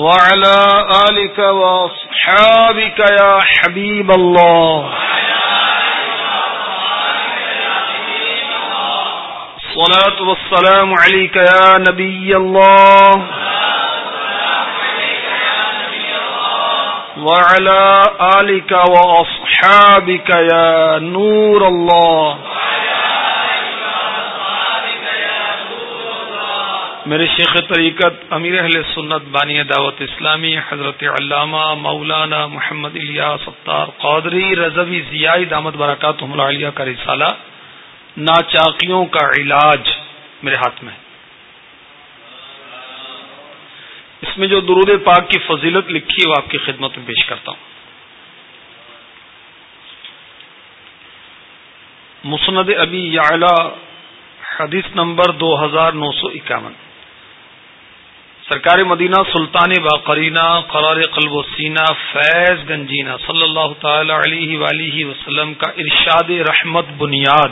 وعلى آلك وأصحابك يا حبيب الله. الصلاة والسلام عليك يا نبي الله. وعلى آلك وأصحابك يا نور الله. میرے شیخ طریقت امیر اہل سنت بانی دعوت اسلامی حضرت علامہ مولانا محمد الیا ستار قادری رضوی ضیائی دامت برکات علیہ کا رسالہ، ناچاقیوں کا علاج میرے ہاتھ میں۔ اس میں جو درود پاک کی فضیلت لکھی ہے وہ آپ کی خدمت میں پیش کرتا ہوں۔ مسند ابی یا حدیث نمبر دو ہزار نو سو اکاون۔ سرکار مدینہ سلطان باقرینہ، قرار قلب و سینہ، فیض گنجینہ صلی اللہ تعالی علیہ وآلہ وسلم کا ارشاد رحمت بنیاد۔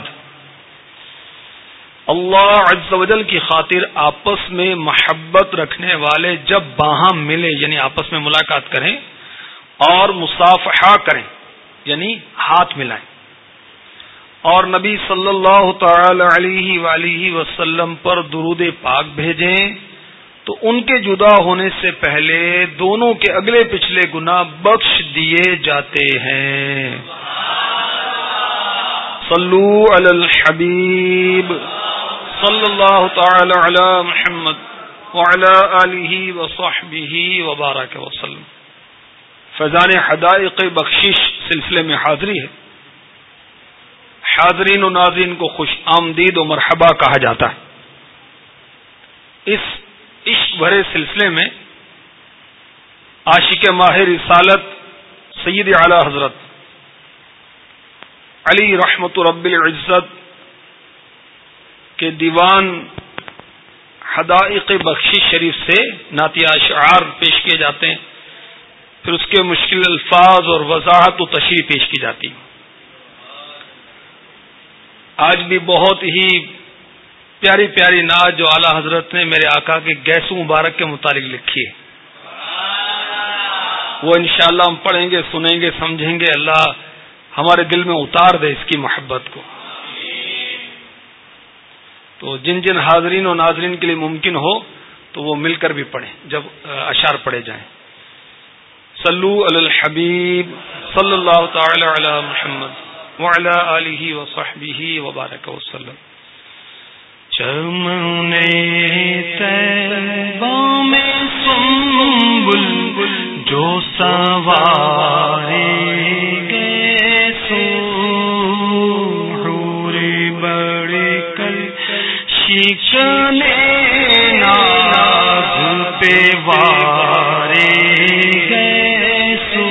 اللہ عز و جل کی خاطر آپس میں محبت رکھنے والے جب باہم ملے یعنی آپس میں ملاقات کریں اور مصافحہ کریں یعنی ہاتھ ملائیں۔ اور نبی صلی اللہ تعالی علیہ وآلہ وسلم پر درود پاک بھیجیں۔ تو ان کے جدا ہونے سے پہلے دونوں کے اگلے پچھلے گنا بخش دیے جاتے ہیں۔ صلو علی الحبیب۔ صلی اللہ تعالی علی محمد وعلی آلہ وصحبہ وبارک وسلم۔ فیضان حدائق بخشش سلسلے میں حاضری ہے۔ حاضرین و ناظرین کو خوش آمدید و مرحبا کہا جاتا ہے۔ اس بھرے سلسلے میں عاشق ماہر رسالت سید اعلی حضرت علی رحمت رب العزت کے دیوان حدائق بخشی شریف سے ناتیہ اشعار پیش کیے جاتے ہیں۔ پھر اس کے مشکل الفاظ اور وضاحت و تشریح پیش کی جاتی۔ آج بھی بہت ہی پیاری پیاری ناز جو اعلی حضرت نے میرے آقا کے گیسو مبارک کے متعلق لکھی ہے۔ وہ انشاءاللہ ہم پڑھیں گے، سنیں گے، سمجھیں گے۔ اللہ ہمارے دل میں اتار دے اس کی محبت کو۔ تو جن جن حاضرین و ناظرین کے لیے ممکن ہو تو وہ مل کر بھی پڑھیں، جب اشار پڑھے جائیں۔ صلو علی الحبیب صلی اللہ تعالی علی محمد وعلی آلہ وصحبہ وبارک وسلم چمنے میں سنبل جو سوارے گے سورے بڑے کل شیشنے ناز پہ وارے گے سو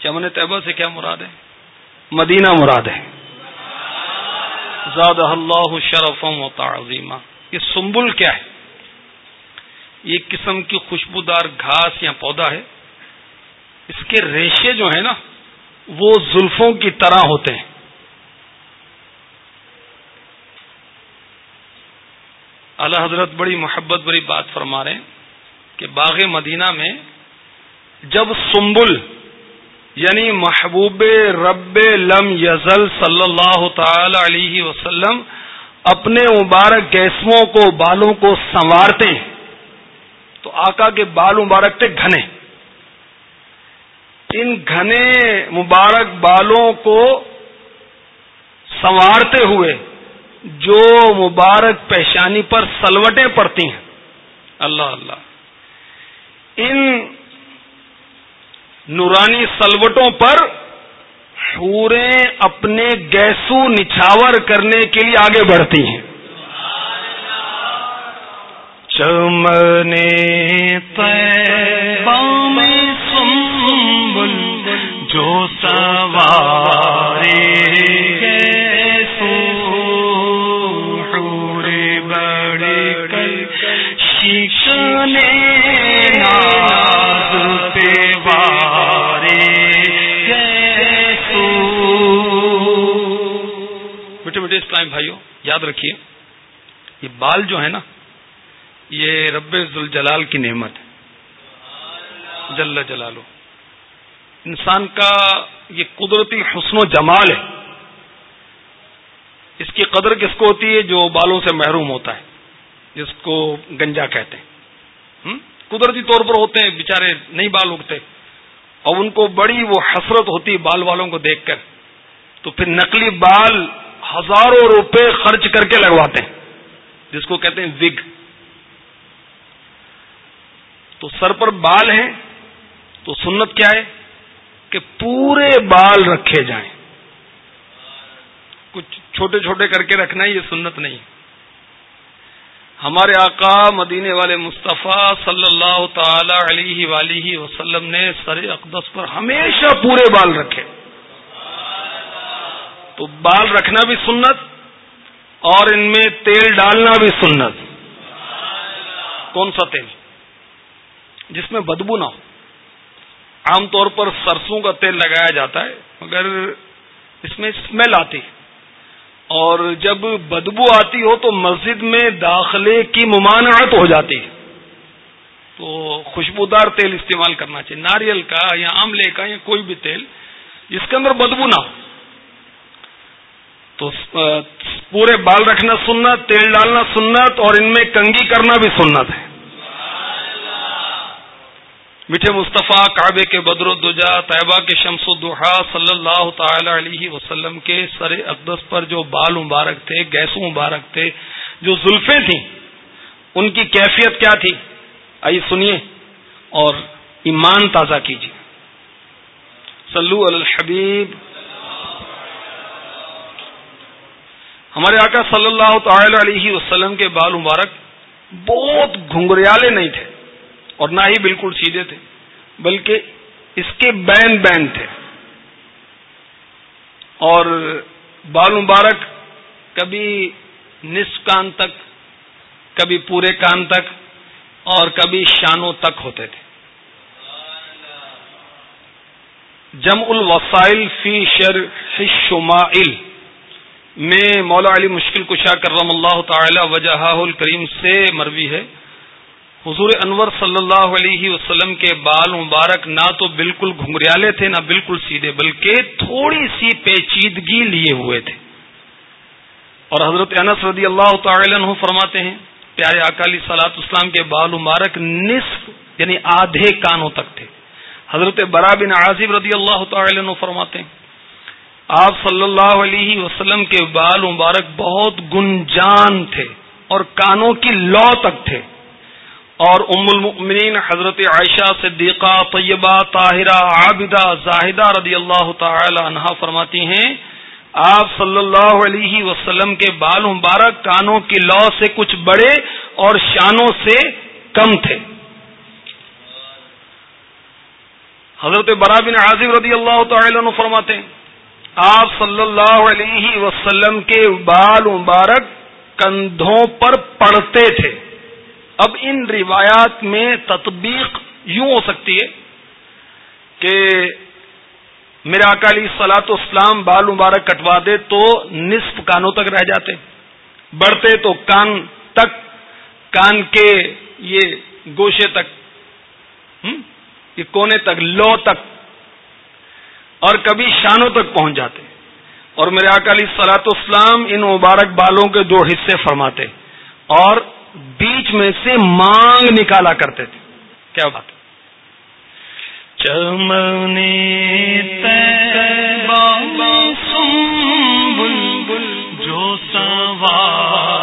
چمن طیبہ سے کیا مراد ہے؟ مدینہ مراد ہے۔ زاد اللہ شرفم و تعظیمہ یہ سنبل کیا ہے؟ یہ قسم کی خوشبودار گھاس یا پودا ہے۔ اس کے ریشے جو ہیں نا، وہ زلفوں کی طرح ہوتے ہیں۔ اللہ حضرت بڑی محبت بڑی بات فرما رہے ہیں کہ باغ مدینہ میں جب سنبل یعنی محبوب رب لم یزل صلی اللہ تعالی علیہ وسلم اپنے مبارک گیسموں کو بالوں کو سنوارتے ہیں۔ تو آقا کے بال مبارک تھے گھنے۔ ان گھنے مبارک بالوں کو سنوارتے ہوئے جو مبارک پیشانی پر سلوٹیں پڑتی ہیں۔ اللہ اللہ۔ ان نورانی سلوٹوں پر حوریں اپنے گیسو نچھاور کرنے کے لیے آگے بڑھتی ہیں۔ چمنے میں سنبل جو سوارے اسلام بھائیوں یاد رکھیے، یہ بال جو ہے نا، یہ رب الجلال کی نعمت ہے۔ جل جلالو انسان کا یہ قدرتی حسن و جمال ہے۔ اس کی قدر کس کو ہوتی ہے؟ جو بالوں سے محروم ہوتا ہے، جس کو گنجا کہتے ہیں۔ قدرتی طور پر ہوتے ہیں بےچارے نہیں بال اگتے۔ اور ان کو بڑی وہ حسرت ہوتی ہے، بال والوں کو دیکھ کر۔ تو پھر نقلی بال ہزاروں روپے خرچ کر کے لگواتے ہیں جس کو کہتے ہیں وگ تو سر پر بال ہیں تو سنت کیا ہے کہ پورے بال رکھے جائیں کچھ چھوٹے چھوٹے کر کے رکھنا یہ سنت نہیں ہمارے آقا مدینے والے مصطفیٰ صلی اللہ تعالی علیہ ولی وسلم نے سر اقدس پر ہمیشہ پورے بال رکھے۔ تو بال رکھنا بھی سنت اور ان میں تیل ڈالنا بھی سنت۔ کون سا تیل؟ جس میں بدبو نہ ہو۔ عام طور پر سرسوں کا تیل لگایا جاتا ہے، مگر اس میں اسمیل آتی۔ اور جب بدبو آتی ہو تو مسجد میں داخلے کی ممانعت ہو جاتی۔ ہے تو خوشبودار تیل استعمال کرنا چاہیے۔ ناریل کا یا آملے کا یا کوئی بھی تیل، جس کے اندر بدبو نہ ہو۔ تو پورے بال رکھنا سنت، تیل ڈالنا سنت اور ان میں کنگی کرنا بھی سنت ہے۔ میٹھے مصطفیٰ، کعبے کے بدر الدجا طیبہ کے شمس الدحا صلی اللہ تعالی علیہ وسلم کے سر اقدس پر جو بال مبارک تھے، گیسو مبارک تھے، جو زلفیں تھیں، ان کی کیفیت کیا تھی؟ آئیے سنیے اور ایمان تازہ کیجیے۔ سلو الحبیب۔ ہمارے آقا صلی اللہ تعالی علیہ وسلم کے بال مبارک بہت گھنگریالے نہیں تھے اور نہ ہی بالکل سیدھے تھے، بلکہ اس کے بین بین تھے۔ اور بال مبارک کبھی نصف کان تک، کبھی پورے کان تک اور کبھی شانوں تک ہوتے تھے۔ جم الوسائل فی شر شمائل میں مولا علی مشکل کشا کرم اللہ تعالی وجہ الکریم سے مروی ہے۔ حضور انور صلی اللہ علیہ وسلم کے بال مبارک نہ تو بالکل گھنگریالے تھے، نہ بالکل سیدھے، بلکہ تھوڑی سی پیچیدگی لیے ہوئے تھے۔ اور حضرت انس رضی اللہ تعالی عنہ فرماتے ہیں، پیارے اکالی سلاط اسلام کے بال مبارک نصف یعنی آدھے کانوں تک تھے۔ حضرت برا بن عازب رضی اللہ تعالی عنہ فرماتے ہیں آپ صلی اللہ علیہ وسلم کے بال مبارک بہت گنجان تھے اور کانوں کی لو تک تھے۔ اور ام المؤمنین حضرت عائشہ صدیقہ، طیبہ، طاہرہ، عابدہ، زاہدہ رضی اللہ تعالی عنہا فرماتی ہیں، آپ صلی اللہ علیہ وسلم کے بال مبارک کانوں کی لو سے کچھ بڑے اور شانوں سے کم تھے۔ حضرت برا بن عازب رضی اللہ تعالی عنہ فرماتے ہیں آپ صلی اللہ علیہ وسلم کے بال مبارک کندھوں پر پڑتے تھے۔ اب ان روایات میں تطبیق یوں ہو سکتی ہے کہ میرا اکالی سلاط اسلام بال مبارک کٹوا دے تو نصف کانوں تک رہ جاتے، بڑھتے تو کان تک، کان کے یہ گوشے تک یہ کونے تک، لو تک۔ اور کبھی شانوں تک پہنچ جاتے اور میرے اکالی سلاط اسلام ان مبارک بالوں کے دو حصے فرماتے اور بیچ میں سے مانگ نکالا کرتے تھے۔ کیا بات چمنے جو سوارے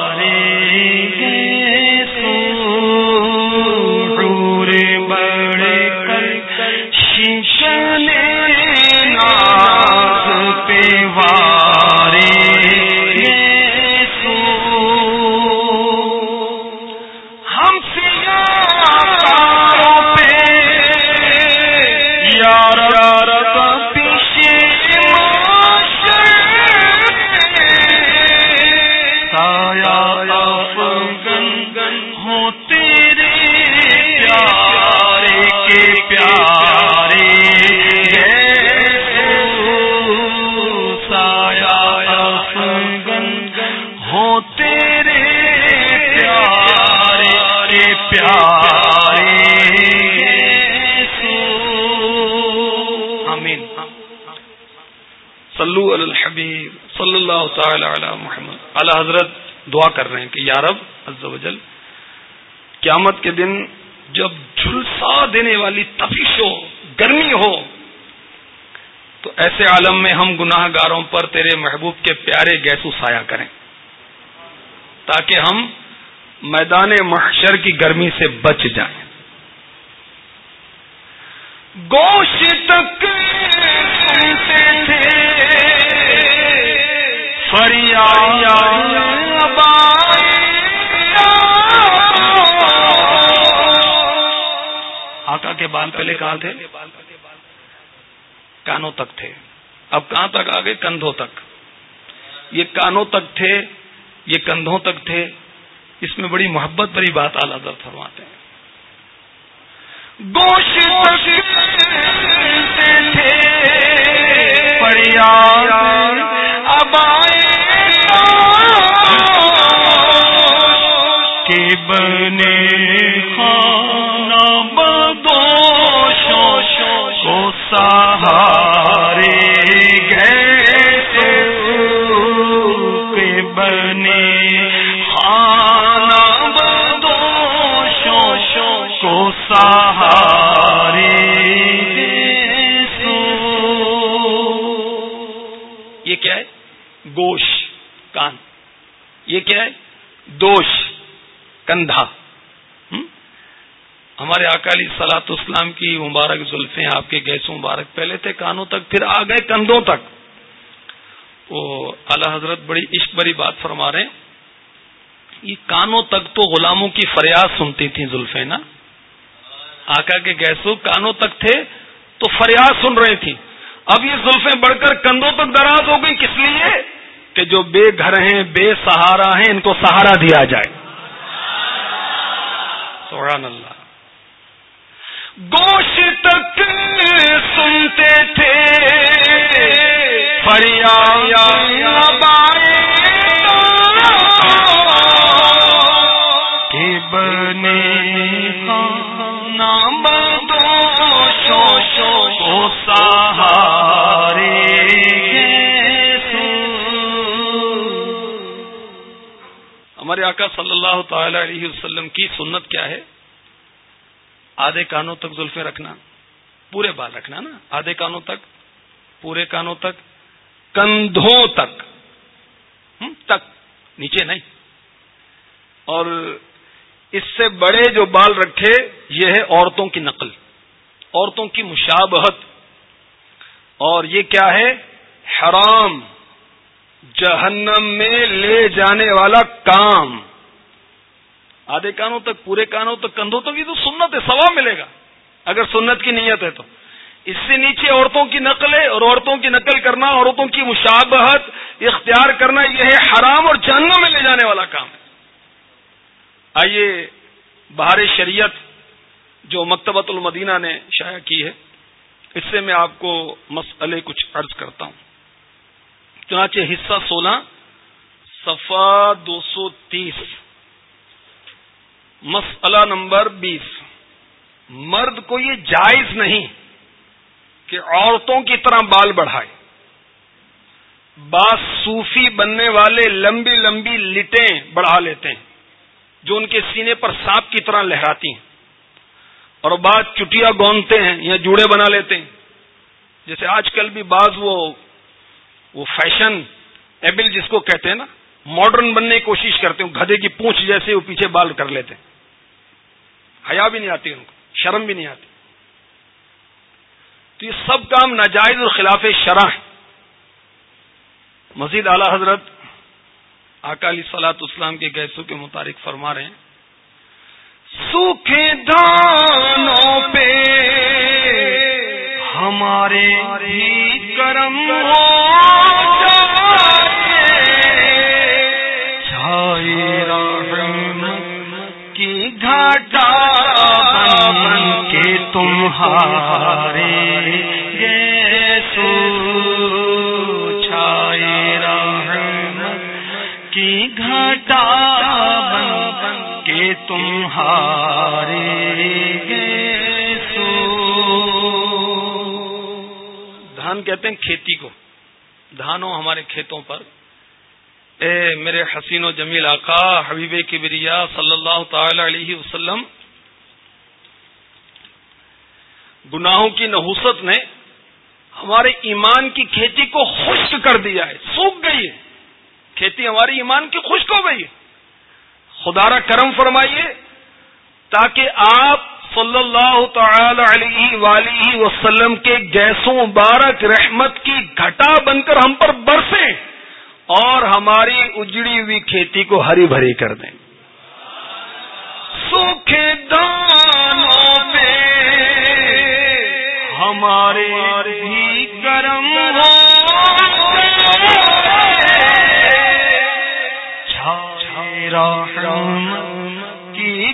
تعالی علی محمد۔ اعلی حضرت دعا کر رہے ہیں کہ یارب عز و جل، قیامت کے دن جب جھلسا دینے والی تفیش ہو، گرمی ہو، تو ایسے عالم میں ہم گناہ گاروں پر تیرے محبوب کے پیارے گیسو سایہ کریں۔ تاکہ ہم میدان محشر کی گرمی سے بچ جائیں۔ گوشت تک آقا کے بال پہلے کہاں تھے؟ کانوں تک تھے۔ اب کہاں تک؟ آگے کندھوں تک۔ یہ کانوں تک تھے، یہ کندھوں تک تھے۔ اس میں بڑی محبت بڑی بات اعلیٰ در فرماتے ہیں۔ کے بنے سہارے کندھا ہمارے اکالی سلاط اسلام کی مبارک زلفیں آپ کے گیس مبارک پہلے تھے، کانوں تک، پھر آ گئے کندھوں تک۔ وہ اعلی حضرت بڑی عشق بری بات فرما رہے ہیں۔ یہ کانوں تک تو غلاموں کی فریاد سنتی تھی زلفیں نا۔ آقا کے گیسو کانوں تک تھے تو فریاد سن رہی تھی اب یہ زلفیں بڑھ کر کندھوں تک دراز ہو گئی کس لیے؟ کہ جو بے گھر ہیں، بے سہارا ہیں، ان کو سہارا دیا جائے۔ سبحان اللہ۔ گوش تک سنتے تھے۔ بنے ہمارے آقا صلی اللہ تعالی علیہ وسلم کی سنت کیا ہے؟ آدھے کانوں تک زلفے رکھنا، پورے بال رکھنا نا؟ آدھے کانوں تک، پورے کانوں تک، کندھوں تک تک، نیچے نہیں۔ اور اس سے بڑے جو بال رکھے، یہ ہے عورتوں کی نقل، عورتوں کی مشابہت۔ اور یہ کیا ہے؟ حرام۔ جہنم میں لے جانے والا کام۔ آدھے کانوں تک، پورے کانوں تک، کندھوں تک، یہ تو سنت ہے، ثواب ملے گا۔ اگر سنت کی نیت ہے تو۔ اس سے نیچے عورتوں کی نقل اور عورتوں کی نقل کرنا، عورتوں کی مشابہت اختیار کرنا، یہ ہے حرام اور جہنم میں لے جانے والا کام۔ ہے آئیے، بہار شریعت جو مکتبۃ المدینہ نے شائع کی ہے، اس سے میں آپ کو مسئلے کچھ عرض کرتا ہوں۔ چنانچہ حصہ سولہ صفا دو سو تیس۔ مسئلہ نمبر بیس۔ مرد کو یہ جائز نہیں کہ عورتوں کی طرح بال بڑھائے۔ بعض صوفی بننے والے لمبی لمبی لٹیں بڑھا لیتے ہیں، جو ان کے سینے پر سانپ کی طرح لہراتی ہیں۔ اور بعض چٹیا گونتے ہیں یا جوڑے بنا لیتے ہیں۔ جیسے آج کل بھی بعض وہ وہ فیشن ایبل جس کو کہتے ہیں نا ماڈرن بننے کی کوشش کرتے ہیں گدے کی پونچھ جیسے وہ پیچھے بال کر لیتے ہیں۔ حیا بھی نہیں آتی ان کو، شرم بھی نہیں آتی۔ تو یہ سب کام ناجائز اور خلاف شرح ہے مزید اعلی حضرت اکالی سلاط اسلام کے گیسوں کے متعلق فرما رہے ہیں۔ سوکھے دانوں پہ ہمارے کرم چھائے کی گھاٹا تمہارے گیسو چھائے رحمت کی گھٹا بن کے تمہارے گیسو دھان کہتے ہیں کھیتی کو۔ دھانوں ہمارے کھیتوں پر۔ اے میرے حسین و جمیل آقا، حبیب کبریا صلی اللہ تعالی علیہ وسلم، گناہوں کی نحوست نے ہمارے ایمان کی کھیتی کو خشک کر دیا ہے، سوکھ گئی ہے۔ کھیتی ہماری ایمان کی خشک ہو گئی ہے۔ خدا را کرم فرمائیے، تاکہ آپ صلی اللہ تعالی علیہ ولی وسلم کے گیسوں بارک رحمت کی گھٹا بن کر ہم پر برسیں اور ہماری اجڑی ہوئی کھیتی کو ہری بھری کر دیں۔ سوکھ دانوں پہ ہمارے بھی کرم ہو۔ کی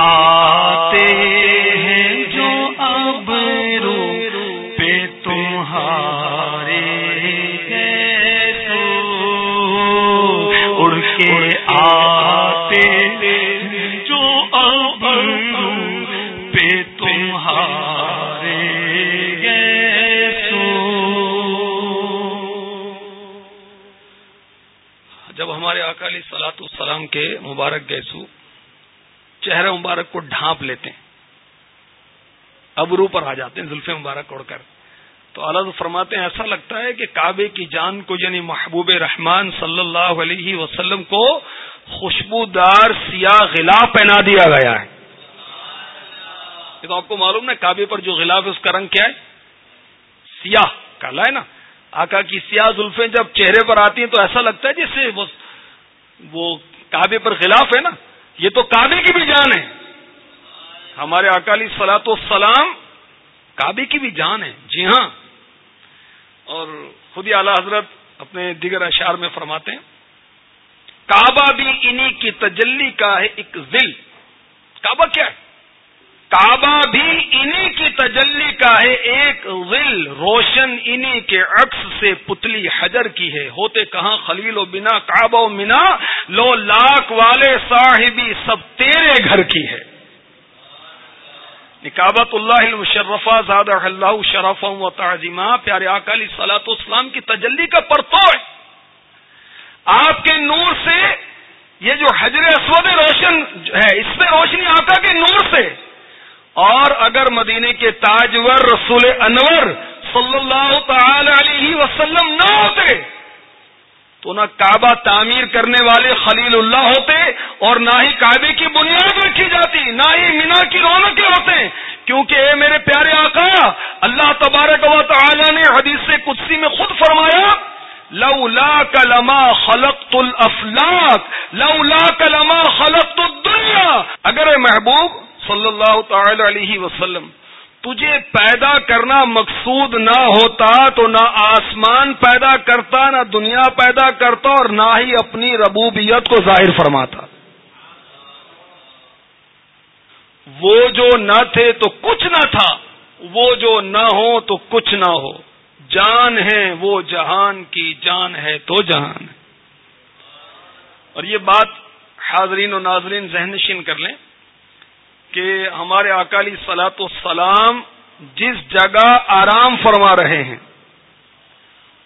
آتے ہیں جو اب رو پہ تمہارے اڑ کے آتے جو اب رو پہ تمہارے جب ہمارے اکالی سلاط السلام کے مبارک گیس چہرے مبارک کو ڈھانپ لیتے ہیں۔ ابرو پر آ جاتے ہیں زلف مبارک اڑ کر۔ تو الگ فرماتے ہیں، ایسا لگتا ہے کہ کعبے کی جان کو یعنی محبوب رحمان صلی اللہ علیہ وسلم کو خوشبودار سیاہ غلاف پہنا دیا گیا ہے۔ یہ تو آپ کو معلوم نا، کعبے پر جو غلاف ہے، اس کا رنگ کیا ہے؟ سیاہ۔ کالا ہے نا، آقا کی سیاہ زلفیں جب چہرے پر آتی ہیں تو ایسا لگتا ہے جیسے وہ کعبے پر خلاف ہے نا۔ یہ تو کعبے کی بھی جان ہے۔ ہمارے اکالی سلاط تو سلام کعبے کی بھی جان ہے۔ جی ہاں۔ اور خود ہی اعلی حضرت اپنے دیگر اشعار میں فرماتے ہیں، کعبہ بھی انہی کی تجلی کا ہے ایک ذل۔ کعبہ کیا ہے؟ کعبہ بھی انہی کی تجلی کا ہے، ایک ول روشن انہی کے عکس سے پتلی حجر کی ہے۔ ہوتے کہاں خلیل و بنا، کعبہ و منا لو لاکھ والے صاحبی سب تیرے گھر کی ہے۔ نکابت اللہ المشرفہ زاد اللہ شرف و تعظیمہ پیارے اکالی سلاط اسلام کی تجلی کا پرتو ہے۔ آپ کے نور سے یہ جو حجر اسود روشن ہے، اس سے روشنی آقا کے نور سے۔ اور اگر مدینے کے تاجور رسول انور صلی اللہ تعالی علیہ وسلم نہ ہوتے، تو نہ کعبہ تعمیر کرنے والے خلیل اللہ ہوتے اور نہ ہی کعبے کی بنیاد رکھی جاتی، نہ ہی مینا کی رونقیں ہوتے۔ کیونکہ اے میرے پیارے آقا، اللہ تبارک و تعالی نے حدیث سے قدسی میں خود فرمایا لو لا کلما خلق الافلاق لو لا کلما خلق الدنیا۔ اگر اے محبوب صلی اللہ تعالی علیہ وسلم، تجھے پیدا کرنا مقصود نہ ہوتا تو نہ آسمان پیدا کرتا، نہ دنیا پیدا کرتا اور نہ ہی اپنی ربوبیت کو ظاہر فرماتا۔ وہ جو نہ تھے تو کچھ نہ تھا، وہ جو نہ ہو تو کچھ نہ ہو۔ جان ہے وہ جہان کی جان ہے تو جہان۔ ہے اور یہ بات حاضرین و ناظرین ذہن نشین کر لیں۔ کہ ہمارے اکالی سلاط السلام جس جگہ آرام فرما رہے ہیں،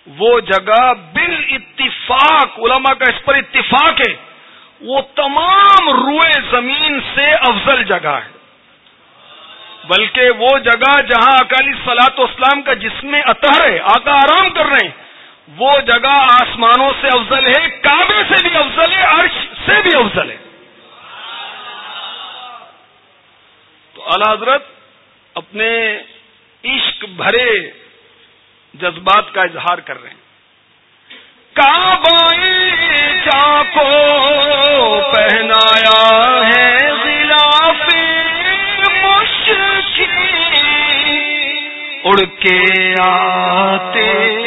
وہ جگہ بال اتفاق علماء کا اس پر اتفاق ہے، وہ تمام روئے زمین سے افضل جگہ ہے۔ بلکہ وہ جگہ جہاں اکالی سلاط اسلام کا جسم اطہر ہے، آقا آرام کر رہے ہیں، وہ جگہ آسمانوں سے افضل ہے، کعبے سے بھی افضل ہے، عرش سے بھی افضل ہے۔ اعلی حضرت اپنے عشق بھرے جذبات کا اظہار کر رہے ہیں۔ چا کو پہنایا ہے غلاف مشکی اڑ کے آتے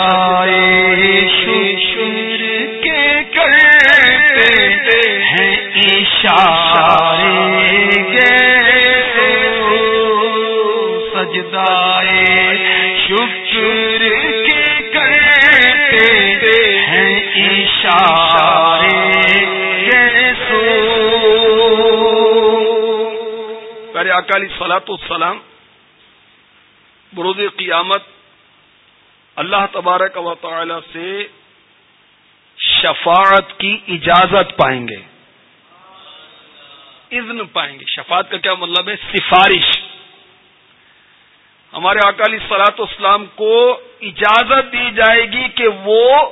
سجدائے شر کے کرتے ہیں اشارے گے سجدائے شکر کے کرتے ہیں اشارے گیسو پیارے اکالی سلاط السلام بروز قیامت اللہ تبارک و تعالی سے شفاعت کی اجازت پائیں گے۔ اذن پائیں گے۔ شفاعت کا کیا مطلب ہے؟ سفارش۔ ہمارے اکالی سلاط اسلام کو اجازت دی جائے گی کہ وہ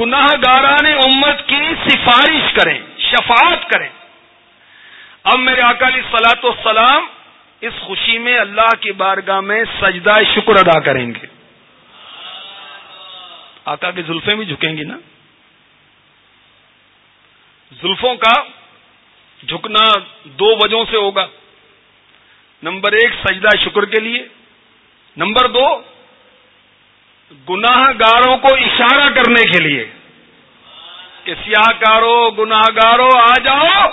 گناہ گاران امت کی سفارش کریں، شفاعت کریں۔ اب میرے اکالی سلاط السلام اس خوشی میں اللہ کی بارگاہ میں سجدہ شکر ادا کریں گے۔ آقا کی زلفیں بھی جھکیں گی نا؟ زلفوں کا جھکنا دو وجہوں سے ہوگا۔ نمبر ایک، سجدہ شکر کے لیے۔ نمبر دو گناہ گاروں کو اشارہ کرنے کے لیے۔ کہ سیاہ کارو گناہ گارو آ جاؤ،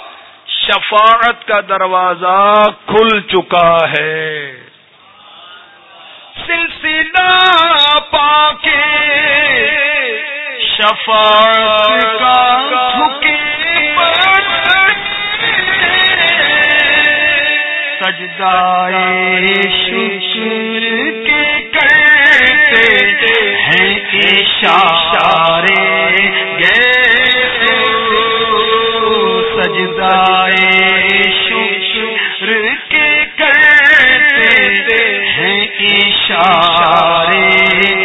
شفاعت کا دروازہ کھل چکا ہے۔ سلسلہ پا کے شفاعت کا سجدائے شکر کے کرتے ہیں اشارے گے سجدائے شکر کے کرتے ہیں اشارے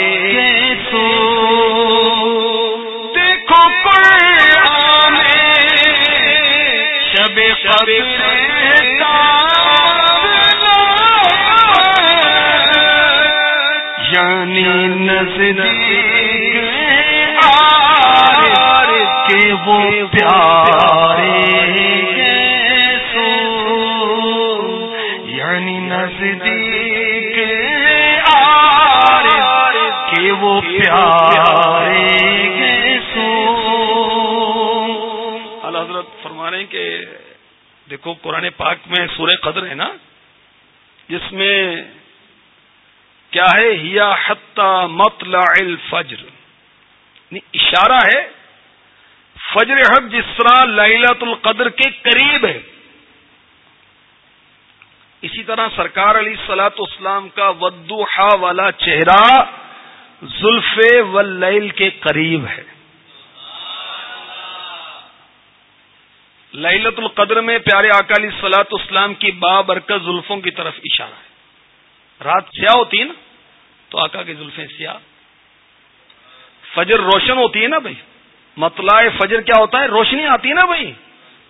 کے وہ پیارے سو یعنی نزدیک آر کے وہ پیارے سو حضرت فرما رہے ہیں کہ دیکھو قرآن پاک میں سورہ قدر ہے نا، جس میں کیا ہے، ہیا حتی مطلع الفجر. یعنی اشارہ ہے، فجر حق جس طرح للت القدر کے قریب ہے۔ اسی طرح سرکار علی سلاط اسلام کا ودوحا والا چہرہ زلف و کے قریب ہے۔ للت القدر میں پیارے اکالی سلاط اسلام کی بابرکت زلفوں کی طرف اشارہ ہے۔ رات سیاہ ہوتی ہے نا؟ تو آقا کی زلفیں سیاہ فجر روشن ہوتی ہے نا بھائی؟ مطلع فجر کیا ہوتا ہے؟ روشنی آتی ہے نا بھائی؟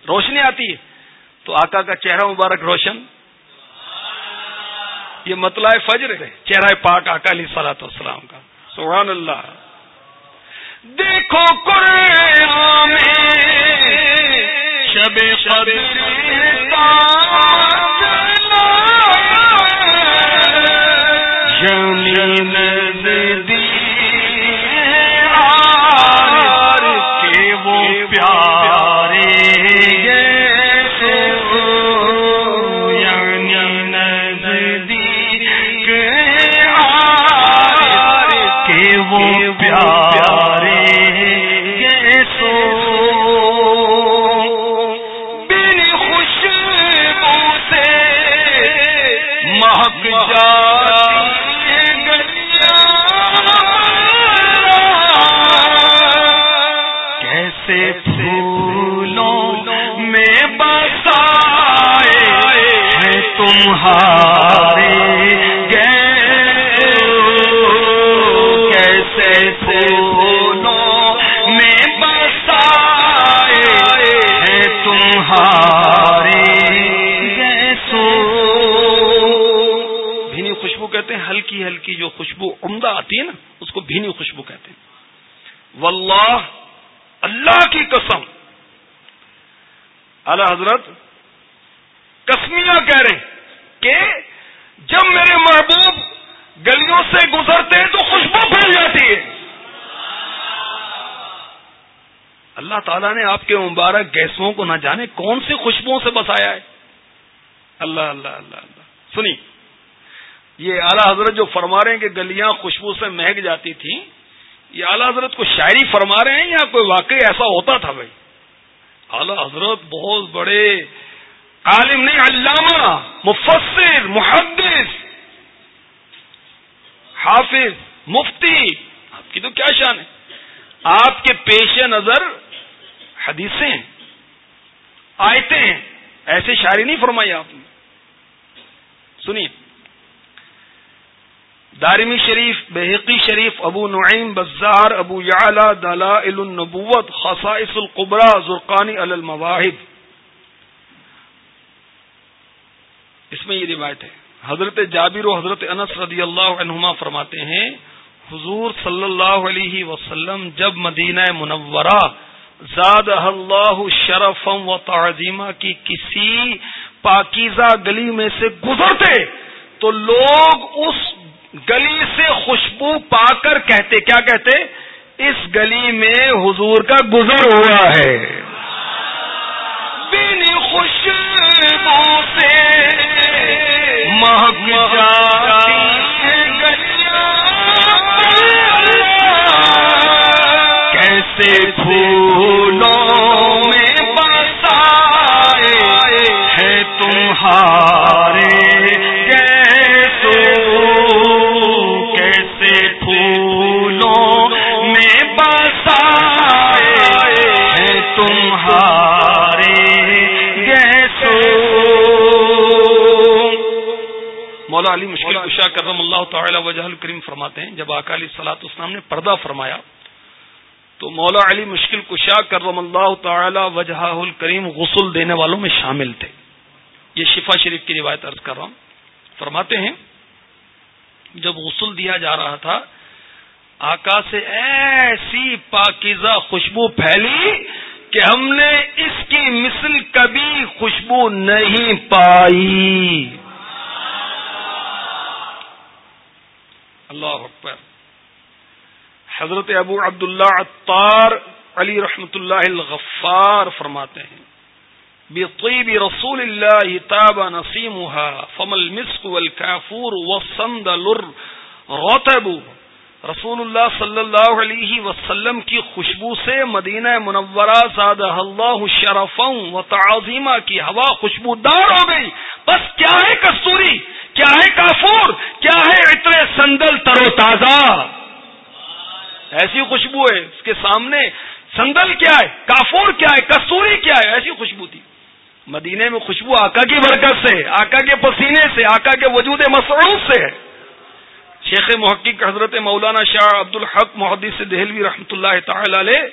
روشنی آتی ہے۔ تو آقا کا چہرہ مبارک روشن۔ یہ مطلع فجر ہے۔ چہرہ پاک آقا علی سلاۃ السلام کا۔ سبحان اللہ۔ دیکھو قرآن شب نزدی آر اعلی حضرت کسمیاں کہہ رہے کہ جب میرے محبوب گلیوں سے گزرتے ہیں تو خوشبو پھیل جاتی ہے۔ اللہ تعالیٰ نے آپ کے مبارک گیسوں کو نہ جانے کون سی خوشبوؤں سے بسایا ہے۔ اللہ اللہ اللہ اللہ۔ سنی یہ اعلی حضرت جو فرما رہے ہیں کہ گلیاں خوشبو سے مہک جاتی تھیں، یہ اعلیٰ حضرت کو شاعری فرما رہے ہیں یا کوئی واقعی ایسا ہوتا تھا بھائی؟ اعلی حضرت بہت بڑے عالم نہیں، علامہ، مفسر، محدث، حافظ، مفتی، آپ کی تو کیا شان ہے؟ آپ کے پیش نظر حدیثیں ہیں، آیتیں ہیں، ایسے شاعری نہیں فرمائی آپ نے۔ سنیے۔ دارمی شریف، بحقی شریف، ابو نعیم بزار ابو یعلا، دلائل النبوت، خصائص القبرا، زرقانی المواحد اس میں یہ روایت ہے۔ حضرت جابر و حضرت انس رضی اللہ عنہما فرماتے ہیں، حضور صلی اللہ علیہ وسلم جب مدینہ منورہ زاد اللہ شرفم و تعظیمہ کی کسی پاکیزہ گلی میں سے گزرتے، تو لوگ اس گلی سے خوشبو پا کر کہتے، کیا کہتے؟ اس گلی میں حضور کا گزر ہوا ہے۔ بینی خوشبو سے مہک کیسے پھولوں مولا علی مشکل کشا کرم اللہ تعالی وجہ الکریم فرماتے ہیں جب اکالی سلاط اسلام نے پردہ فرمایا تو مولا علی مشکل کشا کرم اللہ تعالی وجہ الکریم غسل دینے والوں میں شامل تھے۔ یہ شفا شریف کی روایت عرض کر رہا ہوں۔ فرماتے ہیں جب غسل دیا جا رہا تھا آقا سے ایسی پاکیزہ خوشبو پھیلی کہ ہم نے اس کی مثل کبھی خوشبو نہیں پائی۔ اللہ اکبر۔ حضرت ابو عبداللہ عطار علی رحمت اللہ الغفار فرماتے ہیں، بطیب رسول اللہ تاب نسیمها فم المسک والکافور والصندل الرطب رسول اللہ صلی اللہ علیہ وسلم کی خوشبو سے مدینہ منورہ زاد اللہ شرفوں و تعظیمہ کی ہوا خوشبودار ہو گئی۔ بس کیا ہے کستوری؟ کیا ہے کافور؟ کیا ہے اتنے سندل ترو تازہ؟ ایسی خوشبو ہے اس کے سامنے۔ سندل کیا ہے؟ کافور کیا ہے؟ کستوری کیا ہے؟ ایسی خوشبو تھی۔ مدینے میں خوشبو آقا کی برکت سے، آقا کے پسینے سے، آقا کے وجود مسعود سے ہے۔ شیخ محقق حضرت مولانا شاہ عبد الحق محدث دہلوی رحمۃ اللہ تعالی علیہ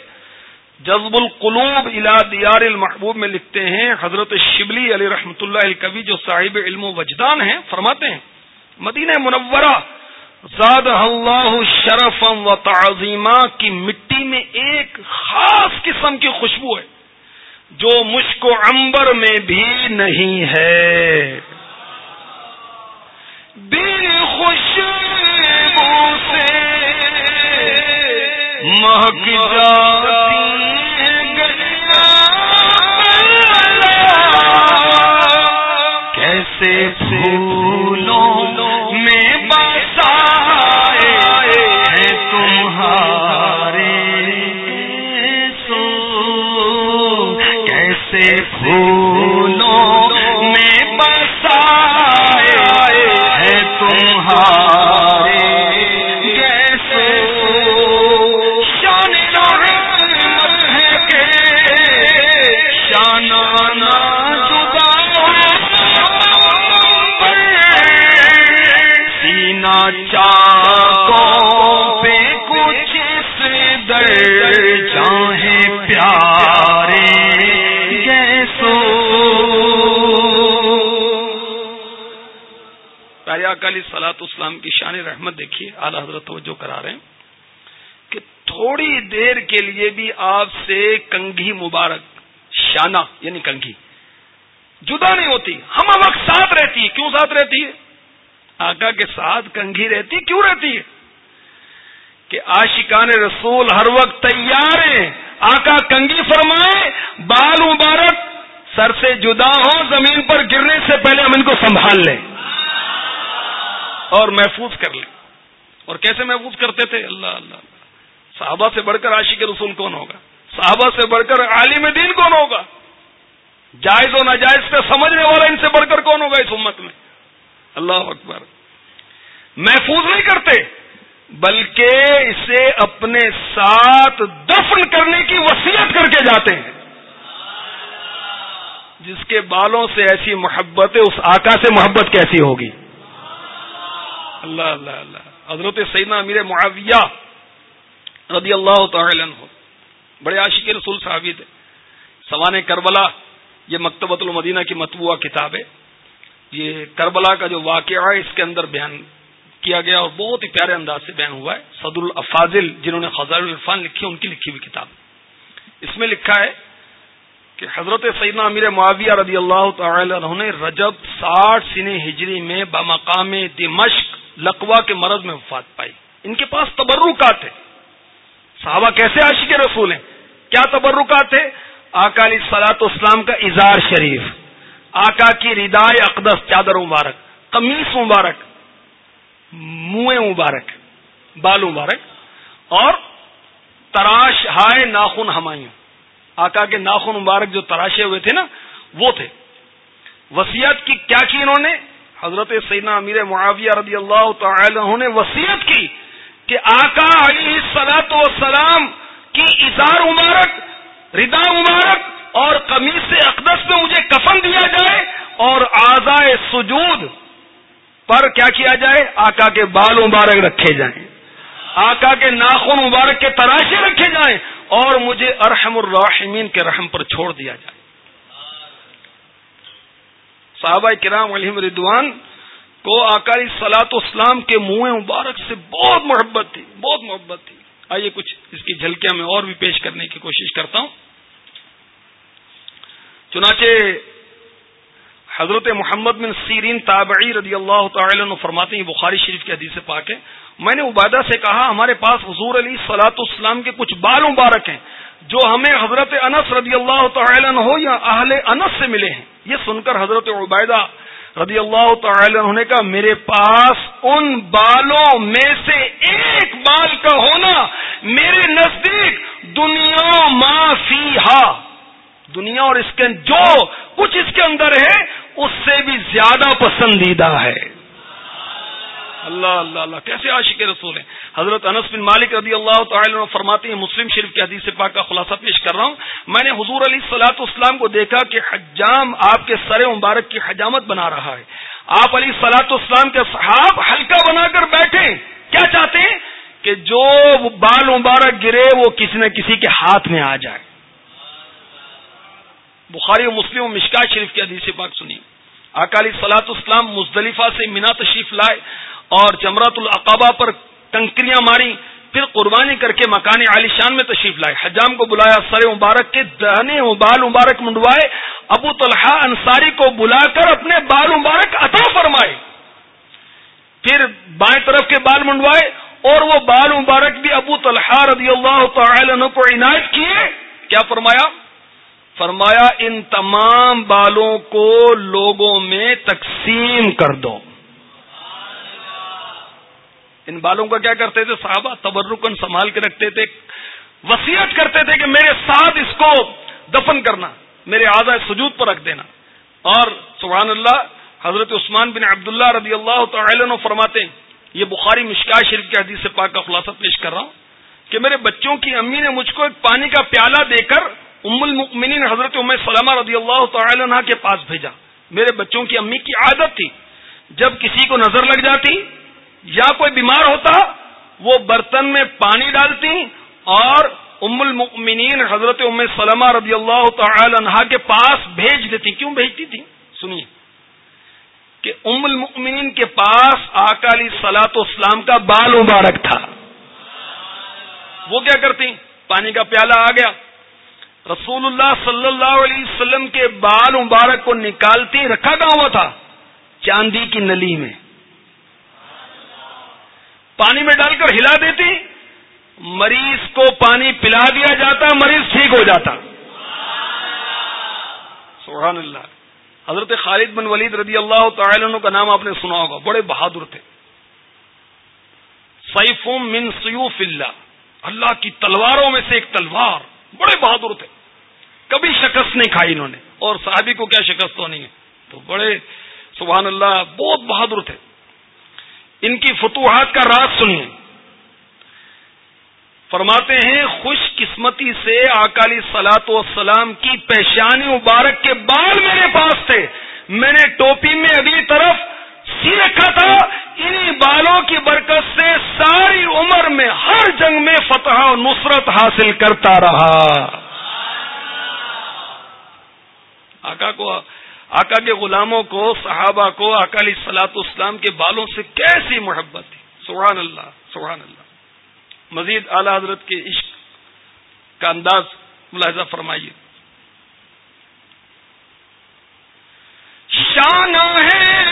جذب القلوب الى دیار المحبوب میں لکھتے ہیں۔ حضرت شبلی علی رحمۃ اللہ الکبی جو صاحب علم و وجدان ہیں، فرماتے ہیں، مدینہ منورہ زاد اللہ شرفم و تعظیمہ کی مٹی میں ایک خاص قسم کی خوشبو ہے، جو مشک و عمبر میں بھی نہیں ہے۔ خوشبو سے مہک جاتی کیسے پھولوں میں بسائے ہیں تمہارے سو۔ کیسے پھولوں پیارے جیسو۔ اکالی سلاط اسلام کی شان رحمت دیکھیے، اعلی حضرت توجہ کرا رہے ہیں کہ تھوڑی دیر کے لیے بھی آپ سے کنگھی مبارک، شانہ یعنی کنگھی، جدا نہیں ہوتی، ہم وقت ساتھ رہتی ہے کیوں ساتھ رہتی ہے؟ آقا کے ساتھ کنگھی رہتی، کیوں رہتی ہے؟ کہ آشکان رسول ہر وقت تیار ہیں۔ آقا کنگھی فرمائے، بال مبارک سر سے جدا ہو، زمین پر گرنے سے پہلے ہم ان کو سنبھال لیں۔ اور محفوظ کر لیں۔ اور کیسے محفوظ کرتے تھے؟ اللہ اللہ۔ صحابہ سے بڑھ کر عاشق رسول کون ہوگا؟ صحابہ سے بڑھ کر عالم دین کون ہوگا؟ جائز و ناجائز سے سمجھنے والا ان سے بڑھ کر کون ہوگا اس امت میں؟ اللہ اکبر۔ محفوظ نہیں کرتے۔ بلکہ اسے اپنے ساتھ دفن کرنے کی وصیت کر کے جاتے ہیں۔ جس کے بالوں سے ایسی محبت ہے، اس آقا سے محبت کیسی ہوگی؟ اللہ اللہ اللہ۔ حضرت سیدنا امیر معاویہ رضی اللہ تعالی عنہ بڑے عاشق رسول صحابی تھے سوان کربلا، یہ مکتبۃ المدینہ کی متبوعہ کتاب ہے۔ یہ کربلا کا جو واقعہ ہے، اس کے اندر بیان کیا گیا اور بہت ہی پیارے انداز سے بیان ہوا ہے۔ صد الافاظل جنہوں نے خزار الرفان لکھی ان کی لکھی ہوئی کتاب۔ اس میں لکھا ہے کہ حضرت سیدنا امیر معاویہ رضی اللہ تعالی عنہ نے رجب ساٹھ سن ہجری میں بمقام دمشق لقوا کے مرض میں وفات پائی۔ ان کے پاس تبرکات ہے صحابہ کیسے عاشق رسول ہیں؟ کیا تبرکات ہے اکالی سلاط اسلام کا اظہار شریف، آقا کی ردائے اقدس، چادر مبارک، قمیص مبارک منہ مبارک، بال مبارک، اور تراش، ہائے ناخن ہمایوں آقا کے ناخن مبارک جو تراشے ہوئے تھے نا، وہ تھے۔ وسیعت کی کیا کی انہوں نے؟ حضرت سینا امیر معاویہ رضی اللہ تعالی نے وسیعت کی کہ آقا علی سلاط وسلام کی اظہار مبارک ردا مبارک، اور قمیص سے اقدس میں مجھے کفن دیا جائے، اور آزائے سجود پر کیا کیا جائے؟ آقا کے بال مبارک رکھے جائیں۔ آقا کے ناخن مبارک کے تراشے رکھے جائیں اور مجھے ارحم الراحمین کے رحم پر چھوڑ دیا جائے۔ صحابہ کرام علیم ردوان کو آکاری سلاط اسلام کے منہ مبارک سے بہت محبت تھی، بہت محبت تھی۔ آئیے کچھ اس کی جھلکیاں میں اور بھی پیش کرنے کی کوشش کرتا ہوں۔ چنانچہ حضرت محمد بن سیرین تابعی رضی اللہ تعالی عنہ فرماتے ہیں بخاری شریف کے حدیث پاک ہے۔ میں نے عبادہ سے کہا، ہمارے پاس حضور علی سلاۃ اسلام کے کچھ بال مبارک ہیں، جو ہمیں حضرت انس رضی اللہ تعالی عنہ یا اہل انس سے ملے ہیں۔ یہ سن کر حضرت عبیدہ رضی اللہ تعالی عنہ نے کہا، میرے پاس ان بالوں میں سے ایک بال کا ہونا میرے نزدیک دنیا ما فی دنیا اور اس کے جو کچھ اس کے اندر ہے اس سے بھی زیادہ پسندیدہ ہے۔ اللہ اللہ اللہ، کیسے عاشق رسول ہیں؟ حضرت انس بن مالک رضی اللہ تعالی عنہ فرماتے ہیں، مسلم شریف کے حدیث پاک کا خلاصہ پیش کر رہا ہوں۔ میں نے حضور علی سلاط اسلام کو دیکھا کہ حجام آپ کے سر مبارک کی حجامت بنا رہا ہے۔ آپ علی سلاط اسلام کے صحاب ہلکا بنا کر بیٹھے۔ کیا چاہتے ہیں؟ کہ جو بال مبارک گرے، وہ کسی نہ کسی کے ہاتھ میں آ جائے۔ بخاری و مسلم و مشکا شریف کی حدیث پاک سنی اکالی سلاط اسلام مزدلفہ سے مینا تشریف لائے اور جمرات العقبہ پر کنکریاں ماری، پھر قربانی کر کے مکان عالی شان میں تشریف لائے۔ حجام کو بلایا، سر مبارک کے دہنے بال مبارک منڈوائے۔ ابو طلحہ انصاری کو بلا کر اپنے بال مبارک عطا فرمائے۔ پھر بائیں طرف کے بال منڈوائے اور وہ بال مبارک بھی ابو طلحہ رضی اللہ تعالی عنہ کو عنایت کیے۔ کیا فرمایا؟ فرمایا، ان تمام بالوں کو لوگوں میں تقسیم کر دو۔ ان بالوں کا کیا کرتے تھے؟ صحابہ تبرکن سنبھال کے رکھتے تھے وسیعت کرتے تھے کہ میرے ساتھ اس کو دفن کرنا، میرے آزاد سجود پر رکھ دینا۔ اور سبحان اللہ، حضرت عثمان بن عبداللہ رضی اللہ تعالی عنہ فرماتے ہیں، یہ بخاری مشکا شریف کے حدیث سے پاک کا خلاصہ پیش کر رہا ہوں کہ میرے بچوں کی امی نے مجھ کو ایک پانی کا پیالہ دے کر ام المؤمنین حضرت ام سلمہ رضی اللہ تعالی عنہ کے پاس بھیجا۔ میرے بچوں کی امی کی عادت تھی۔ جب کسی کو نظر لگ جاتی یا کوئی بیمار ہوتا، وہ برتن میں پانی ڈالتی اور ام المؤمنین حضرت ام سلمہ رضی اللہ تعالی عنہا کے پاس بھیج دیتی۔ کیوں بھیجتی تھی؟ سنیے۔ کہ ام المؤمنین کے پاس اکالی سلاط اسلام کا بال مبارک تھا۔ وہ کیا کرتی؟ پانی کا پیالہ آ گیا۔ رسول اللہ صلی اللہ علیہ وسلم کے بال مبارک کو نکالتی رکھا کہاں ہوا تھا چاندی کی نلی میں۔ پانی میں ڈال کر ہلا دیتی، مریض کو پانی پلا دیا جاتا، مریض ٹھیک ہو جاتا۔ سبحان اللہ۔ حضرت خالد بن ولید رضی اللہ تعالی عنہ کا نام آپ نے سنا ہوگا، بڑے بہادر تھے۔ سیف من سیوف اللہ اللہ کی تلواروں میں سے ایک تلوار۔ بڑے بہادر تھے۔ کبھی شکست نہیں کھائی انہوں نے۔ اور صحابی کو کیا شکست ہونی ہے؟ تو بڑے، سبحان اللہ، بہت بہادر تھے۔ ان کی فتوحات کا راز سنیے۔ فرماتے ہیں، خوش قسمتی سے اکالی سلاط و سلام کی پیشانی مبارک کے بال میرے پاس تھے۔ میں نے ٹوپی میں اگلی طرف سی رکھا تھا۔ بالوں کی برکت سے ساری عمر میں ہر جنگ میں فتح و نصرت حاصل کرتا رہا۔ آقا کو، آقا کے غلاموں کو، صحابہ کو اکالی سلاط اسلام کے بالوں سے کیسی محبت تھی۔ سبحان اللہ سبحان اللہ۔ مزید اعلی حضرت کے عشق کا انداز ملاحظہ فرمائیے۔ شان ہے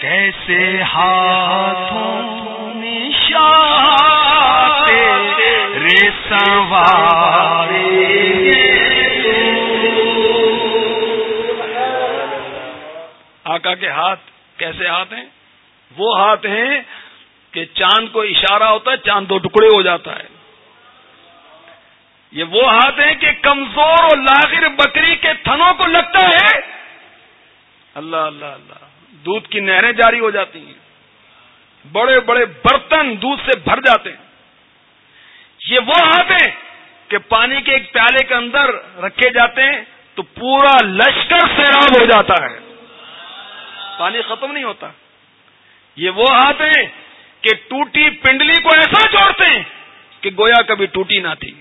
کیسے ہاتھوں رے سوارے آقا کے ہاتھ کیسے ہاتھ ہیں؟ وہ ہاتھ ہیں کہ چاند کو اشارہ ہوتا ہے چاند دو ٹکڑے ہو جاتا ہے۔ یہ وہ ہاتھ ہیں کہ کمزور اور لاغر بکری کے تھنوں کو لگتا ہے۔ اللہ اللہ اللہ۔ دودھ کی نہریں جاری ہو جاتی ہیں۔ بڑے بڑے برتن دودھ سے بھر جاتے ہیں۔ یہ وہ ہاتھ ہیں کہ پانی کے ایک پیالے کے اندر رکھے جاتے ہیں تو پورا لشکر سیراب ہو جاتا ہے۔ پانی ختم نہیں ہوتا۔ یہ وہ ہاتھ ہیں کہ ٹوٹی پنڈلی کو ایسا جوڑتے ہیں کہ گویا کبھی ٹوٹی نہ تھی۔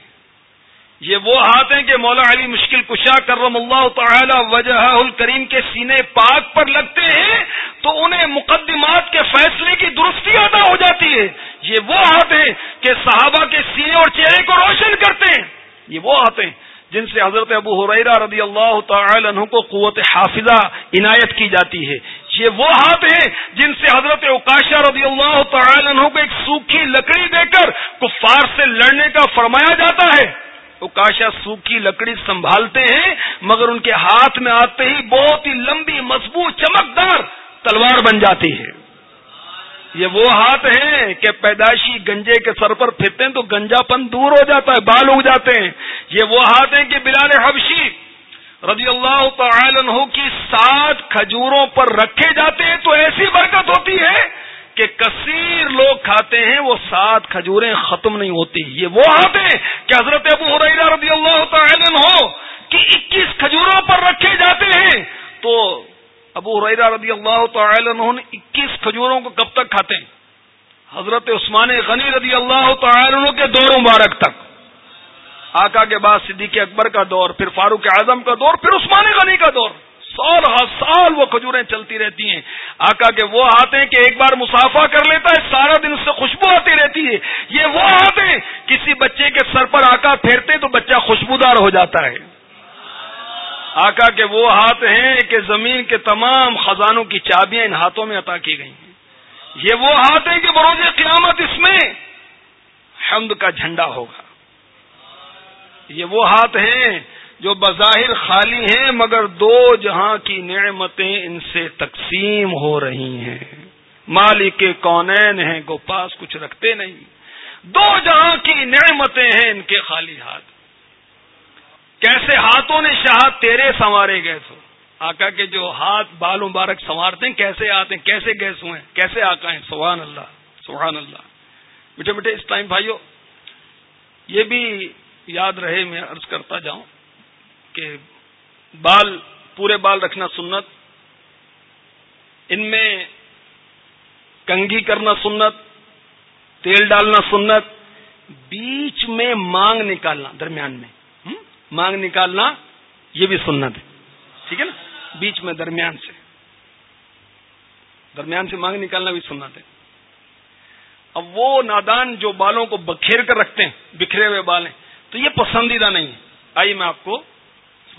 یہ وہ ہاتھ ہیں کہ مولا علی مشکل کشا کرم اللہ تعالی وجہ الکریم کے سینے پاک پر لگتے ہیں تو انہیں مقدمات کے فیصلے کی درستی ادا ہو جاتی ہے۔ یہ وہ ہاتھ ہیں کہ صحابہ کے سینے اور چہرے کو روشن کرتے ہیں۔ یہ وہ ہاتھ ہیں جن سے حضرت ابو حریرہ رضی اللہ تعالی عنہ کو قوت حافظہ عنایت کی جاتی ہے۔ یہ وہ ہاتھ ہیں جن سے حضرت اوکاشا رضی اللہ تعالی عنہ کو ایک سوکھی لکڑی دے کر کفار سے لڑنے کا فرمایا جاتا ہے۔ اوکاشا سوکھی لکڑی سنبھالتے ہیں، مگر ان کے ہاتھ میں آتے ہی بہت ہی لمبی، مضبوط، چمکدار تلوار بن جاتی ہے۔ یہ وہ ہاتھ ہیں کہ پیدائشی گنجے کے سر پر پھرتے ہیں تو گنجا پن دور ہو جاتا ہے، بال اگ جاتے ہیں۔ یہ وہ ہاتھ ہیں کہ بلال حبشی رضی اللہ تعالی عنہ کی سات کھجوروں پر رکھے جاتے ہیں تو ایسی برکت ہوتی ہے کہ کثیر لوگ کھاتے ہیں، وہ سات کھجوریں ختم نہیں ہوتی۔ یہ وہ ہاتھ ہیں کہ حضرت ابو حریرہ رضی اللہ تعالی عنہ کہ اکیس کھجوروں پر رکھے جاتے ہیں۔ تو ابو ریرا رضی اللہ تعالی عنہ نے اکیس کھجوروں کو کب تک کھاتے ہیں؟ حضرت عثمان غنی رضی اللہ تعالی عنہ کے دور مبارک تک۔ آقا کے بعد صدیق اکبر کا دور، پھر فاروق اعظم کا دور، پھر عثمان غنی کا دور۔ سال ہر سال وہ کھجوریں چلتی رہتی ہیں۔ آقا کے وہ ہاتھ ہیں کہ ایک بار مسافہ کر لیتا ہے، سارا دن اس سے خوشبو آتی رہتی ہے۔ یہ وہ ہاتھیں، کسی بچے کے سر پر آقا پھیرتے تو بچہ خوشبودار ہو جاتا ہے۔ آقا کے وہ ہاتھ ہیں کہ زمین کے تمام خزانوں کی چابیاں ان ہاتھوں میں عطا کی گئی ہیں۔ یہ وہ ہاتھ ہیں کہ بروز قیامت اس میں حمد کا جھنڈا ہوگا۔ یہ وہ ہاتھ ہیں جو بظاہر خالی ہیں مگر دو جہاں کی نعمتیں ان سے تقسیم ہو رہی ہیں۔ مالک کونین ہیں کو پاس کچھ رکھتے نہیں۔ دو جہاں کی نعمتیں ہیں ان کے خالی ہاتھ۔ کیسے ہاتھوں نے شاہ تیرے سنوارے گئے سو آقا کے جو ہاتھ بال مبارک سنوارتے ہیں، کیسے آتے ہیں؟ کیسے گیس ہوئے کیسے آقا ہیں؟ سبحان اللہ سبحان اللہ۔ بیٹھے بیٹھے اس ٹائم بھائیو، یہ بھی یاد رہے، میں عرض کرتا جاؤں۔ کہ بال پورے بال رکھنا سنت، ان میں کنگھی کرنا سنت، تیل ڈالنا سنت، بیچ میں مانگ نکالنا درمیان میں مانگ نکالنا یہ بھی سنت ہے، ٹھیک ہے نا؟ بیچ میں درمیان سے درمیان سے مانگ نکالنا بھی سنت ہے۔ اب وہ نادان جو بالوں کو بکھیر کر رکھتے ہیں، بکھرے ہوئے بال ہیں تو یہ پسندیدہ نہیں ہے۔ آئیے میں آپ کو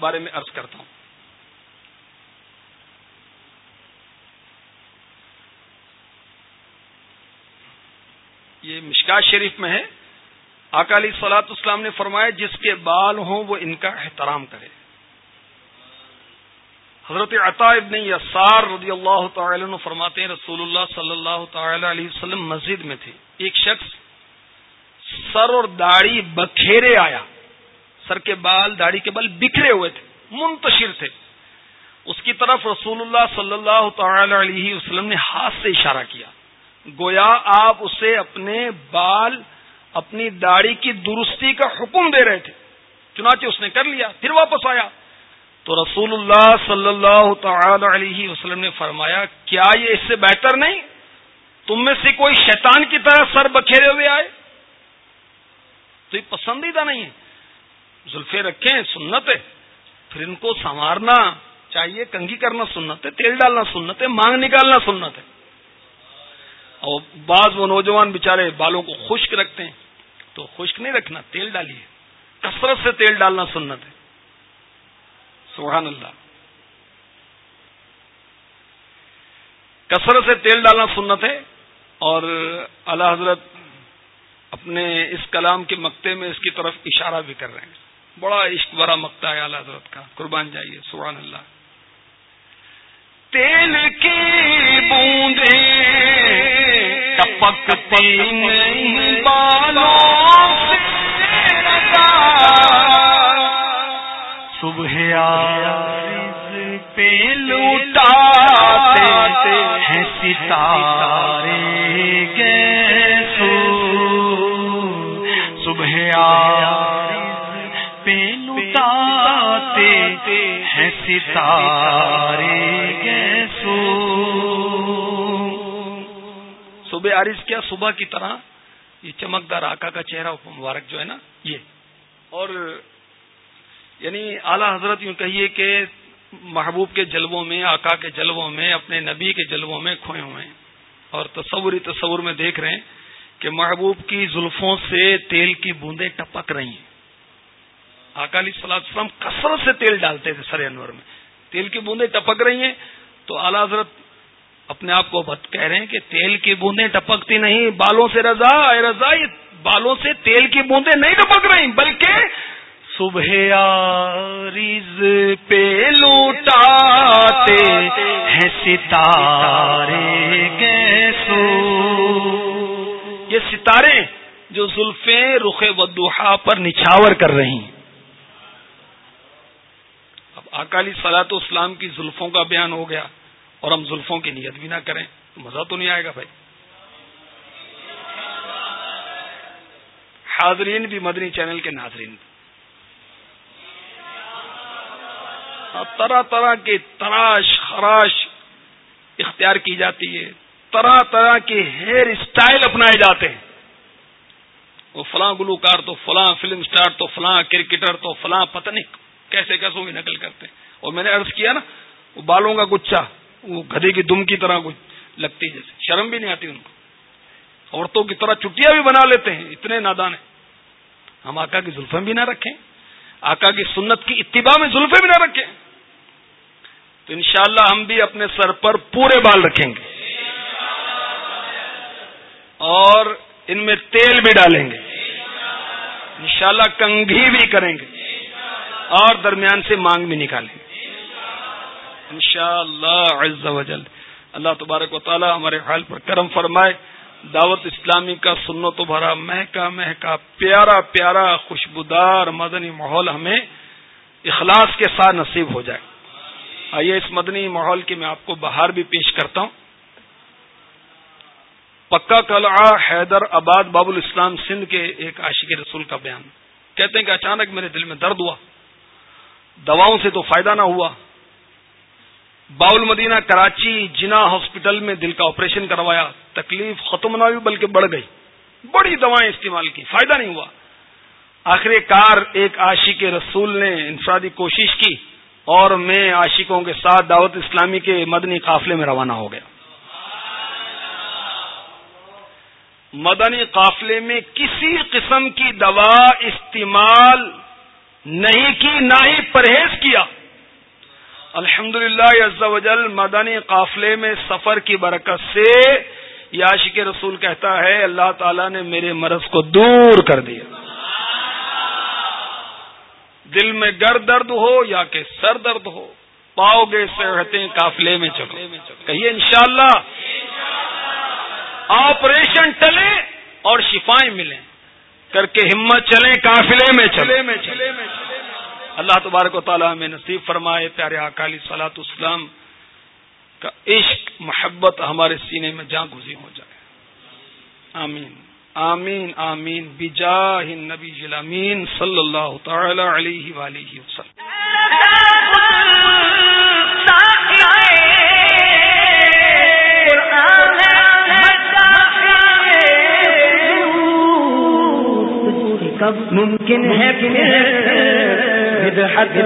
بارے میں ارض کرتا ہوں۔ یہ مشکا شریف میں ہے۔ اکالی سلاط اسلام نے فرمایا، جس کے بال ہوں وہ ان کا احترام کرے۔ حضرت عطا ابن یسار رضی اللہ تعالی عنہ فرماتے ہیں، رسول اللہ صلی اللہ تعالی علیہ وسلم مسجد میں تھے۔ ایک شخص سر اور داڑھی بکھیرے آیا۔ سر کے بال، داڑھی کے بال بکھرے ہوئے تھے، منتشر تھے۔ اس کی طرف رسول اللہ صلی اللہ تعالی علیہ وسلم نے ہاتھ سے اشارہ کیا۔ گویا آپ اسے اپنے بال، اپنی داڑھی کی درستی کا حکم دے رہے تھے۔ چنانچہ اس نے کر لیا، پھر واپس آیا۔ تو رسول اللہ صلی اللہ تعالی علیہ وسلم نے فرمایا، کیا یہ اس سے بہتر نہیں؟ تم میں سے کوئی شیطان کی طرح سر بکھیرے ہوئے آئے؟ تو یہ پسندیدہ نہیں ہے۔ زلفے رکھیں، سنت ہے۔ پھر ان کو سنوارنا چاہیے، کنگھی کرنا سنت ہے، تیل ڈالنا سنت ہے، مانگ نکالنا سنت ہے۔ اور بعض وہ نوجوان بےچارے بالوں کو خشک رکھتے ہیں۔ تو خشک نہیں رکھنا، تیل ڈالیے۔ کثرت سے تیل ڈالنا سنت ہے۔ سبحان اللہ۔ کثرت سے تیل ڈالنا سنت ہے۔ اور اللہ حضرت اپنے اس کلام کے مکتے میں اس کی طرف اشارہ بھی کر رہے ہیں۔ بڑا عشق بڑا مکتا ہے اللہ حضرت کا۔ قربان جائیے، سبحان اللہ۔ تیل کی بوندے ٹپکتی نہیں، بالوں صبح پہ لوٹاتے ہیں ستارے گیسو صبح پہ ہیں ستارے گیسو صبح عارض کیا، صبح کی طرح یہ چمکدار آقا کا چہرہ مبارک جو ہے نا، یہ۔ اور یعنی اعلی حضرت یوں کہیے کہ محبوب کے جلووں میں، آقا کے جلووں میں، اپنے نبی کے جلووں میں کھوئے ہوئے ہیں۔ اور تصوری تصور میں دیکھ رہے ہیں کہ محبوب کی زلفوں سے تیل کی بوندیں ٹپک رہی ہیں۔ اکالی سلاد السلام کثرت سے تیل ڈالتے تھے سر انور میں۔ تیل کی بوندیں ٹپک رہی ہیں۔ تو اعلی حضرت اپنے آپ کو بت کہہ رہے ہیں کہ تیل کی بوندیں ٹپکتی نہیں، بالوں سے رضا، اے رضا، یہ بالوں سے تیل کی بوندیں نہیں ٹپک رہی، بلکہ صبح آریز پہ لوٹاتے ہیں ستارے گیسو یہ ستارے جو زلفیں رخ ودوحا پر نچھاور کر رہی ہیں۔ اکالی سلاط اسلام کی زلفوں کا بیان ہو گیا اور ہم زلفوں کی نیت بھی نہ کریں مزہ تو نہیں آئے گا بھائی۔ حاضرین بھی مدنی چینل کے ناظرین۔ بھی طرح طرح کے تراش، خراش اختیار کی جاتی ہے۔ طرح طرح کے ہیئر اسٹائل اپنائے جاتے ہیں۔ وہ فلاں گلوکار تو فلاں فلم سٹار تو فلاں کرکٹر تو فلاں پتنی کیسے کیسوں کی نقل کرتے ہیں۔ اور میں نے عرض کیا نا، وہ بالوں کا گچا وہ گدے کی دم کی طرح کچھ لگتی جیسے شرم بھی نہیں آتی ان کو۔ عورتوں کی طرح چٹیاں بھی بنا لیتے ہیں، اتنے نادان ہیں۔ ہم آقا کی زلفیں بھی نہ رکھیں، آقا کی سنت کی اتباع میں زلفے بھی نہ رکھیں۔ تو انشاءاللہ ہم بھی اپنے سر پر پورے بال رکھیں گے۔ اور ان میں تیل بھی ڈالیں گے۔ انشاءاللہ کنگھی بھی کریں گے۔ اور درمیان سے مانگ بھی نکالیں۔ انشاءاللہ عز و جل۔ اللہ تبارک و تعالی ہمارے حال پر کرم فرمائے۔ دعوت اسلامی کا سنو تو بھرا مہکا مہکا پیارا پیارا خوشبودار مدنی ماحول ہمیں اخلاص کے ساتھ نصیب ہو جائے۔ آئیے اس مدنی ماحول کی میں آپ کو بہار بھی پیش کرتا ہوں۔ پکا قلعہ حیدر آباد باب الاسلام سندھ کے ایک عاشق رسول کا بیان۔ کہتے ہیں کہ اچانک میرے دل میں درد ہوا۔ دواؤں سے تو فائدہ نہ ہوا۔ باول مدینہ، کراچی جنا ہاسپٹل میں دل کا آپریشن کروایا۔ تکلیف ختم نہ ہوئی بلکہ بڑھ گئی۔ بڑی دوائیں استعمال کی، فائدہ نہیں ہوا۔ آخر کار ایک عاشق رسول نے انفرادی کوشش کی اور میں عاشقوں کے ساتھ دعوت اسلامی کے مدنی قافلے میں روانہ ہو گیا۔ مدنی قافلے میں کسی قسم کی دوا استعمال نہیں کی نہ ہی پرہیز کیا۔ الحمد للہ وجل مدنی قافلے میں سفر کی برکت سے یاشق رسول کہتا ہے، اللہ تعالیٰ نے میرے مرض کو دور کر دیا۔ دل میں گر درد ہو یا کہ سر درد ہو، پاؤ گے صحتیں قافلے میں چلو۔ کہیے، انشاءاللہ آپریشن ٹلے اور شفائیں ملیں۔ کر کے ہمت چلیں قافلے میں چلے میں چلے میں اللہ تبارک و تعالیٰ میں نصیب فرمائے پیارے اکالی سلاط اسلام کا عشق محبت ہمارے سینے میں جاں گزی ہو جائے۔ آمین۔ آمین آمین۔ بجاہ نبی جلامین صلی اللہ تعالی علیہ وآلہ وسلم۔ کب ممکن ہے حد